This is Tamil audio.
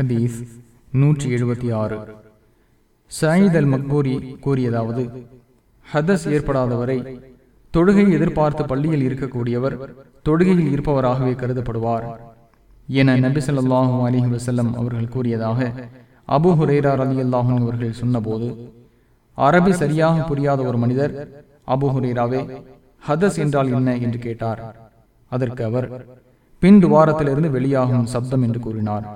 ஹதீஸ் நூற்றி எழுபத்தி ஆறு. சயீத் அல் மக்பூரி கூறியதாவது ஹதஸ் ஏற்படாதவரை தொழுகை எதிர்பார்த்து பள்ளியில் இருக்கக்கூடியவர் தொழுகையில் இருப்பவராகவே கருதப்படுவார் என நபி சொல்லாஹு அலிஹி வசல்லம் அவர்கள் கூறியதாக அபு ஹுரேரா அலி அல்லாஹன் அவர்கள் சொன்னபோது அரபி சரியாக புரியாத ஒரு மனிதர் அபு ஹுரேராவே ஹதஸ் என்றால் என்ன என்று கேட்டார். அதற்கு அவர் பின் துவாரத்திலிருந்து வெளியாகும் சப்தம் என்று கூறினார்.